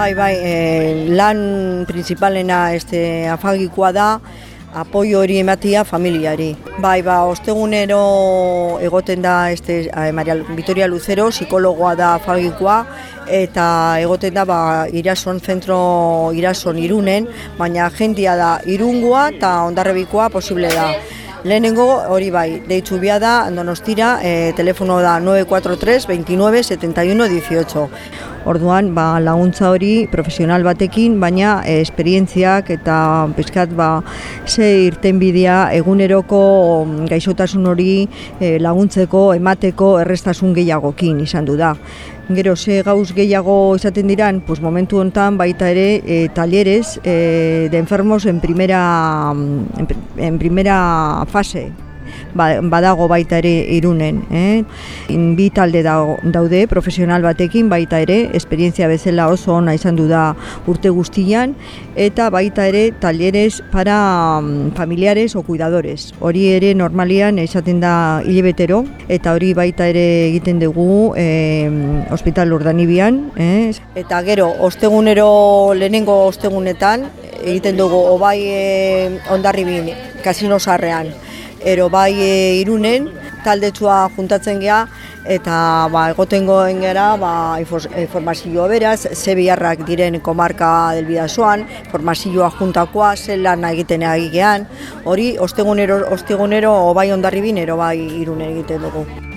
Bai, bai, e, lan principalena este afagikoa da, apoio hori ematia familiari. Bai, ba, ostegunero egoten da este eh, Maria Vitoria Lucero, psikologoa da afagikoa eta egoten da ba, irason zentro irason irunen, baina jendia da irungoa eta ondarrebikoa posible da. Lehenengo hori bai, deitzu bia da, donostira, e, telefono da 943 29 71 18. Orduan, ba, laguntza hori profesional batekin, baina e, esperientziak eta pizkat ba, ze irten bidea eguneroko mm, gaixotasun hori e, laguntzeko, emateko errestasun gehiagokin izan du da. Gero, ze gauz gehiago izaten diran, pues momentu hontan baita ere e, talleres e, de enfermos en primera, en, en primera fase, badago baita ere irunen. Eh? Bi talde daude profesional batekin baita ere, esperientzia bezala oso ona izan du da urte guztian, eta baita ere talleres para mm, familiares o cuidadores. Hori ere normalian izaten da hilebetero, eta hori baita ere egiten dugu eh, hospital urdanibian. Eh? Eta gero, ostegunero lehenengo ostegunetan, egiten dugu obai e, ondarribin kasino sarrean ero bai e, irunen, taldetsua juntatzen gea, eta ba, egotengoen gara ba, informazioa beraz, ze biharrak diren komarka del bidazoan, informazioa juntakoa, ze lan egiten egigean, hori ostegunero, ostegunero bai ondarribin, ero bai irunen egiten dugu.